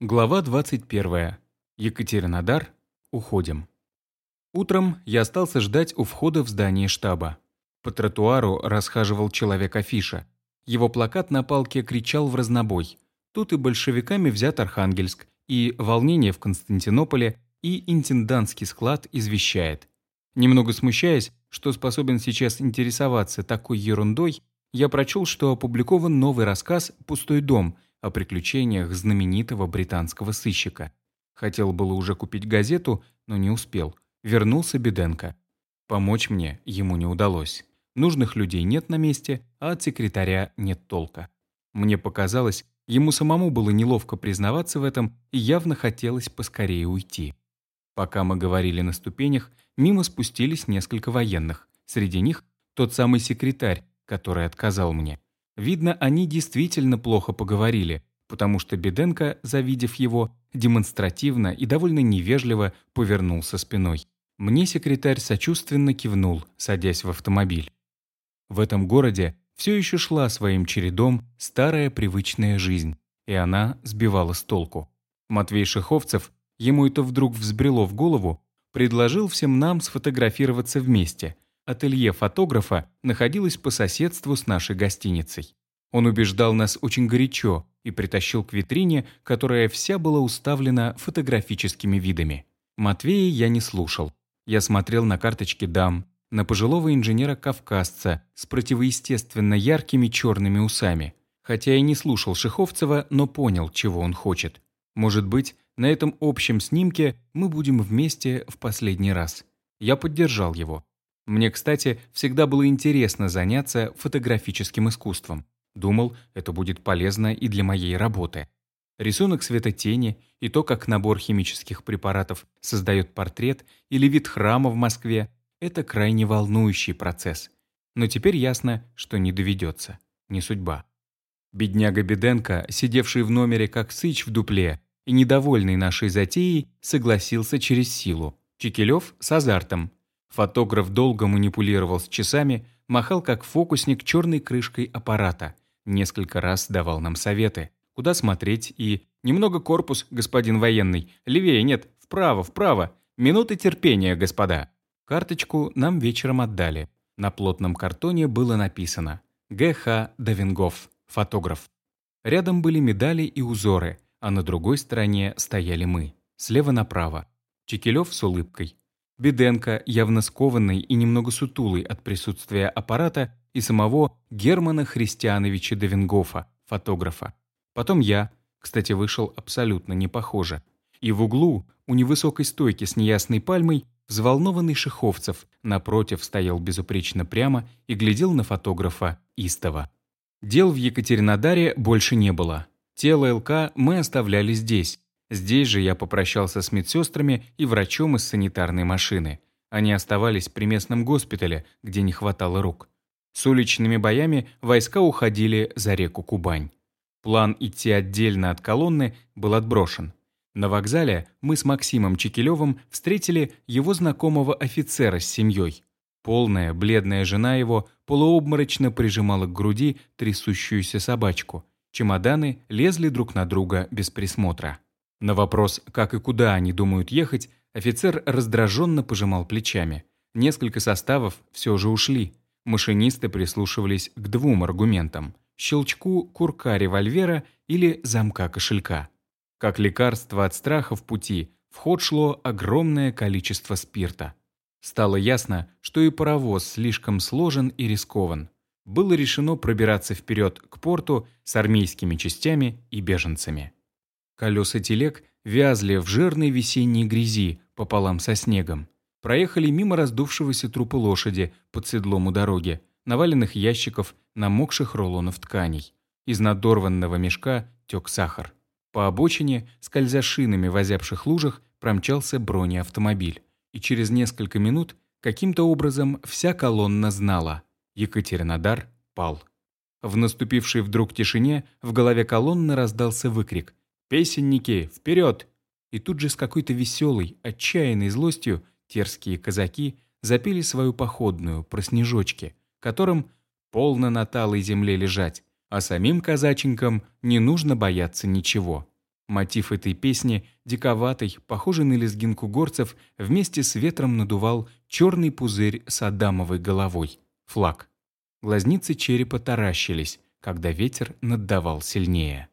Глава 21. Екатеринодар. Уходим. Утром я остался ждать у входа в здание штаба. По тротуару расхаживал человек-афиша. Его плакат на палке кричал в разнобой. Тут и большевиками взят Архангельск, и волнение в Константинополе, и интендантский склад извещает. Немного смущаясь, что способен сейчас интересоваться такой ерундой, я прочел, что опубликован новый рассказ «Пустой дом», о приключениях знаменитого британского сыщика. Хотел было уже купить газету, но не успел. Вернулся Беденко. Помочь мне ему не удалось. Нужных людей нет на месте, а от секретаря нет толка. Мне показалось, ему самому было неловко признаваться в этом и явно хотелось поскорее уйти. Пока мы говорили на ступенях, мимо спустились несколько военных. Среди них тот самый секретарь, который отказал мне. Видно, они действительно плохо поговорили, потому что Беденко, завидев его, демонстративно и довольно невежливо повернулся спиной. Мне секретарь сочувственно кивнул, садясь в автомобиль. В этом городе все еще шла своим чередом старая привычная жизнь, и она сбивала с толку. Матвей Шеховцев, ему это вдруг взбрело в голову, предложил всем нам сфотографироваться вместе – Ателье фотографа находилось по соседству с нашей гостиницей. Он убеждал нас очень горячо и притащил к витрине, которая вся была уставлена фотографическими видами. Матвея я не слушал. Я смотрел на карточки дам, на пожилого инженера-кавказца с противоестественно яркими черными усами. Хотя и не слушал Шиховцева, но понял, чего он хочет. Может быть, на этом общем снимке мы будем вместе в последний раз. Я поддержал его. Мне, кстати, всегда было интересно заняться фотографическим искусством. Думал, это будет полезно и для моей работы. Рисунок светотени и то, как набор химических препаратов создает портрет или вид храма в Москве – это крайне волнующий процесс. Но теперь ясно, что не доведется. Не судьба. Бедняга Беденко, сидевший в номере как сыч в дупле и недовольный нашей затеей, согласился через силу. Чекилев с азартом, Фотограф долго манипулировал с часами, махал как фокусник черной крышкой аппарата, несколько раз давал нам советы, куда смотреть и «Немного корпус, господин военный, левее нет, вправо, вправо, минуты терпения, господа». Карточку нам вечером отдали. На плотном картоне было написано «Г.Х. Давингов, фотограф». Рядом были медали и узоры, а на другой стороне стояли мы, слева направо. Чекилев с улыбкой, Беденко, явно скованный и немного сутулый от присутствия аппарата, и самого Германа Христиановича Девингофа, фотографа. Потом я, кстати, вышел абсолютно не похоже. И в углу, у невысокой стойки с неясной пальмой, взволнованный Шеховцев напротив стоял безупречно прямо и глядел на фотографа истово. Дел в Екатеринодаре больше не было. Тело ЛК мы оставляли здесь, Здесь же я попрощался с медсестрами и врачом из санитарной машины. Они оставались при местном госпитале, где не хватало рук. С уличными боями войска уходили за реку Кубань. План идти отдельно от колонны был отброшен. На вокзале мы с Максимом Чекилевым встретили его знакомого офицера с семьей. Полная, бледная жена его полуобморочно прижимала к груди трясущуюся собачку. Чемоданы лезли друг на друга без присмотра. На вопрос, как и куда они думают ехать, офицер раздраженно пожимал плечами. Несколько составов все же ушли. Машинисты прислушивались к двум аргументам – щелчку курка револьвера или замка кошелька. Как лекарство от страха в пути, в ход шло огромное количество спирта. Стало ясно, что и паровоз слишком сложен и рискован. Было решено пробираться вперед к порту с армейскими частями и беженцами. Колеса телег вязли в жирной весенней грязи пополам со снегом. Проехали мимо раздувшегося трупа лошади под седлом у дороги, наваленных ящиков, намокших рулонов тканей. Из надорванного мешка тек сахар. По обочине, скользя шинами в озябших лужах, промчался бронеавтомобиль. И через несколько минут каким-то образом вся колонна знала – Екатеринодар пал. В наступившей вдруг тишине в голове колонны раздался выкрик – «Песенники, вперед!» И тут же с какой-то веселой, отчаянной злостью терские казаки запели свою походную про снежочки, которым полно на талой земле лежать, а самим казаченькам не нужно бояться ничего. Мотив этой песни, диковатый, похожий на лезгинку горцев, вместе с ветром надувал черный пузырь с адамовой головой — флаг. Глазницы черепа таращились, когда ветер наддавал сильнее.